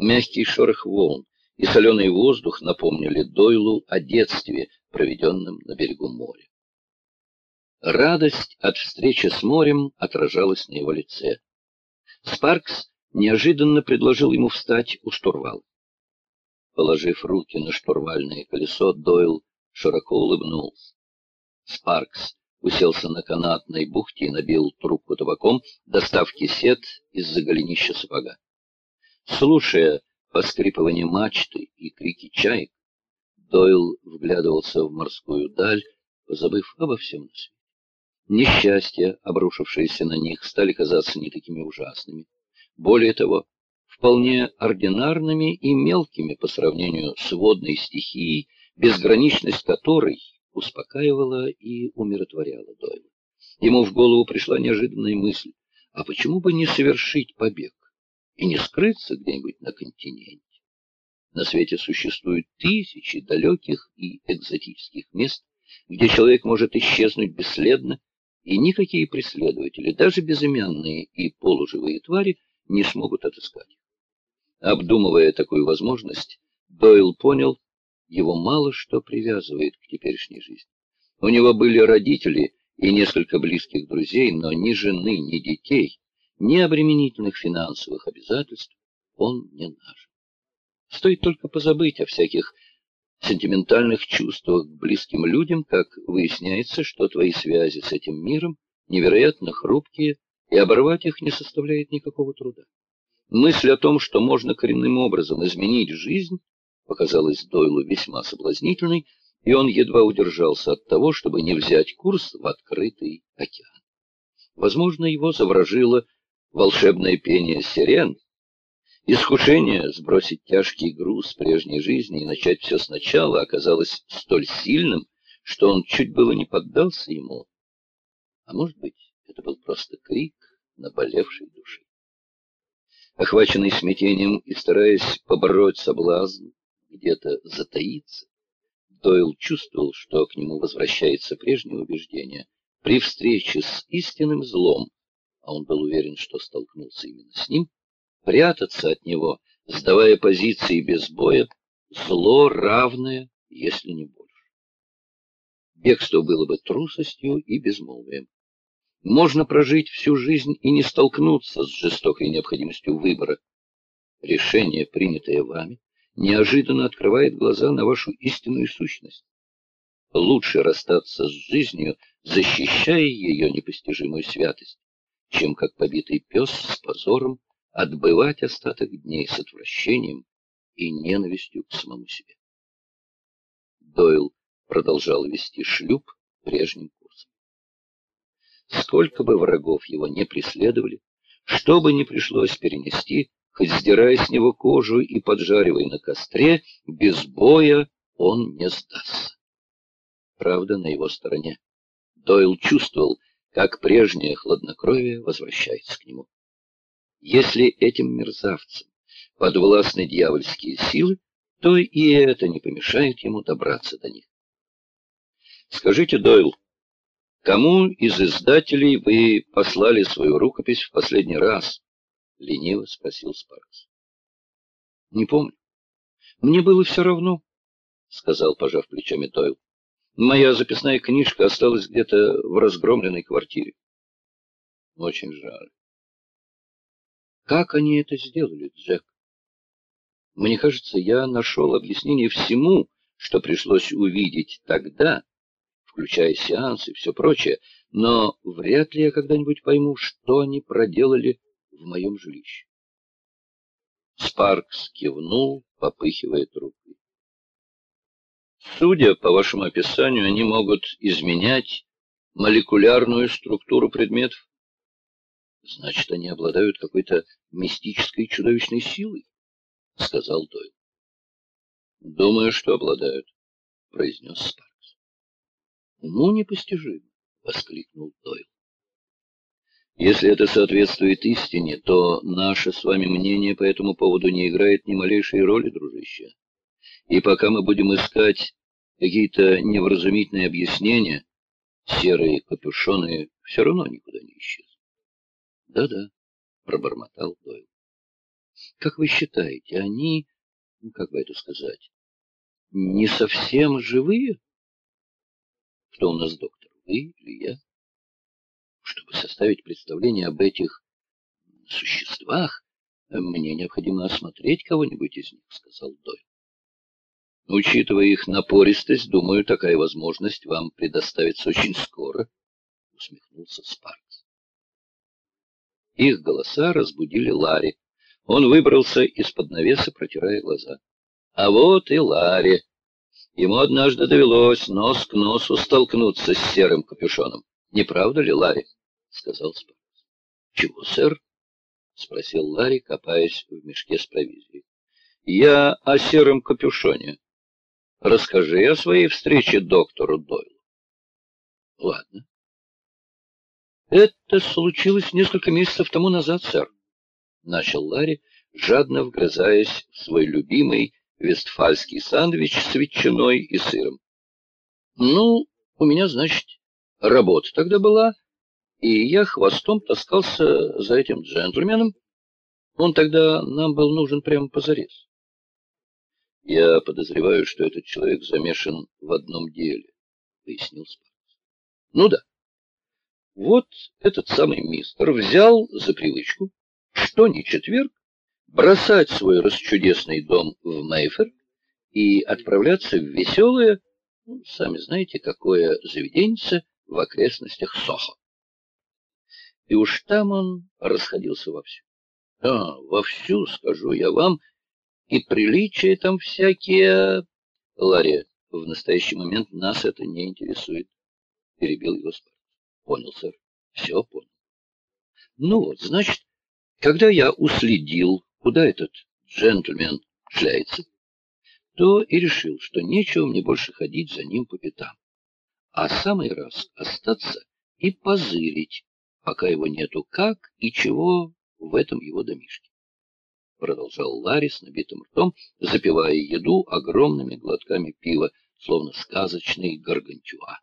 Мягкий шорох волн и соленый воздух напомнили Дойлу о детстве, проведенном на берегу моря. Радость от встречи с морем отражалась на его лице. Спаркс неожиданно предложил ему встать у штурвала. Положив руки на штурвальное колесо, Дойл широко улыбнулся. Спаркс уселся на канатной бухте и набил трубку табаком, достав кисет из-за голенища сапога. Слушая поскрипывание мачты и крики чаек, Дойл вглядывался в морскую даль, позабыв обо всем на свете. Несчастья, обрушившиеся на них, стали казаться не такими ужасными. Более того, вполне ординарными и мелкими по сравнению с водной стихией, безграничность которой успокаивала и умиротворяла Дойла. Ему в голову пришла неожиданная мысль, а почему бы не совершить побег и не скрыться где-нибудь на континенте? На свете существуют тысячи далеких и экзотических мест, где человек может исчезнуть бесследно, и никакие преследователи, даже безымянные и полуживые твари, не смогут отыскать. Обдумывая такую возможность, Дойл понял, его мало что привязывает к теперешней жизни. У него были родители и несколько близких друзей, но ни жены, ни детей, ни обременительных финансовых обязательств он не нажил. Стоит только позабыть о всяких сентиментальных чувствах к близким людям, как выясняется, что твои связи с этим миром невероятно хрупкие, и оборвать их не составляет никакого труда. Мысль о том, что можно коренным образом изменить жизнь, показалась Дойлу весьма соблазнительной, и он едва удержался от того, чтобы не взять курс в открытый океан. Возможно, его заворожило волшебное пение сирен, искушение сбросить тяжкий груз прежней жизни и начать все сначала оказалось столь сильным, что он чуть было не поддался ему. А может быть, это был просто крик наболевшей души. Охваченный смятением и стараясь побороть соблазн, где-то затаиться, Дойл чувствовал, что к нему возвращается прежнее убеждение. При встрече с истинным злом, а он был уверен, что столкнулся именно с ним, прятаться от него, сдавая позиции без боя, зло равное, если не больше. Бегство было бы трусостью и безмолвием. Можно прожить всю жизнь и не столкнуться с жестокой необходимостью выбора. Решение, принятое вами, неожиданно открывает глаза на вашу истинную сущность. Лучше расстаться с жизнью, защищая ее непостижимую святость, чем как побитый пес с позором отбывать остаток дней с отвращением и ненавистью к самому себе. Дойл продолжал вести шлюп прежним курсом. Сколько бы врагов его не преследовали, что бы ни пришлось перенести, Хоть сдирая с него кожу и поджаривая на костре, без боя он не сдастся. Правда, на его стороне. Дойл чувствовал, как прежнее хладнокровие возвращается к нему. Если этим мерзавцам подвластны дьявольские силы, то и это не помешает ему добраться до них. Скажите, Дойл, кому из издателей вы послали свою рукопись в последний раз? — лениво спросил Спаркс. — Не помню. Мне было все равно, — сказал, пожав плечами Дойл. Моя записная книжка осталась где-то в разгромленной квартире. Очень жаль. Как они это сделали, Джек? Мне кажется, я нашел объяснение всему, что пришлось увидеть тогда, включая сеансы и все прочее, но вряд ли я когда-нибудь пойму, что они проделали в моем жилище. Спаркс кивнул, попыхивая трубкой. Судя по вашему описанию, они могут изменять молекулярную структуру предметов. Значит, они обладают какой-то мистической чудовищной силой, — сказал Дойл. Думаю, что обладают, — произнес Спаркс. Ну, непостижимо, — воскликнул Дойл. Если это соответствует истине, то наше с вами мнение по этому поводу не играет ни малейшей роли, дружище. И пока мы будем искать какие-то невразумительные объяснения, серые капюшоны все равно никуда не исчезнут. Да-да, пробормотал Дойл. Как вы считаете, они, ну, как бы это сказать, не совсем живые? Кто у нас доктор, вы или я? Чтобы составить представление об этих существах, мне необходимо осмотреть кого-нибудь из них, — сказал Дойл. Учитывая их напористость, думаю, такая возможность вам предоставится очень скоро, — усмехнулся Спаркс. Их голоса разбудили Ларри. Он выбрался из-под навеса, протирая глаза. А вот и Ларри. Ему однажды довелось нос к носу столкнуться с серым капюшоном. Не правда ли, Ларри? — сказал Спаркс. — Чего, сэр? — спросил Ларри, копаясь в мешке с провизией. — Я о сером капюшоне. Расскажи о своей встрече доктору Дойлу. Ладно. Это случилось несколько месяцев тому назад, сэр. Начал Ларри, жадно вгрызаясь в свой любимый вестфальский сандвич с ветчиной и сыром. Ну, у меня, значит, работа тогда была, и я хвостом таскался за этим джентльменом. Он тогда нам был нужен прямо позарез. Я подозреваю, что этот человек замешан в одном деле, — пояснил Спаркс. Ну да. Вот этот самый мистер взял за привычку, что не четверг, бросать свой расчудесный дом в Мейфер и отправляться в веселое, ну, сами знаете, какое заведенье в окрестностях Сохо. И уж там он расходился вовсю. А, вовсю, скажу я вам, и приличия там всякие. Ларри, в настоящий момент нас это не интересует. Перебил его Спаркс. Понял, сэр. Все понял. Ну вот, значит, когда я уследил, куда этот джентльмен шляется, то и решил, что нечего мне больше ходить за ним по пятам. А самый раз остаться и позырить, пока его нету, как и чего в этом его домишке. — продолжал Ларри с набитым ртом, запивая еду огромными глотками пива, словно сказочный гаргантюа.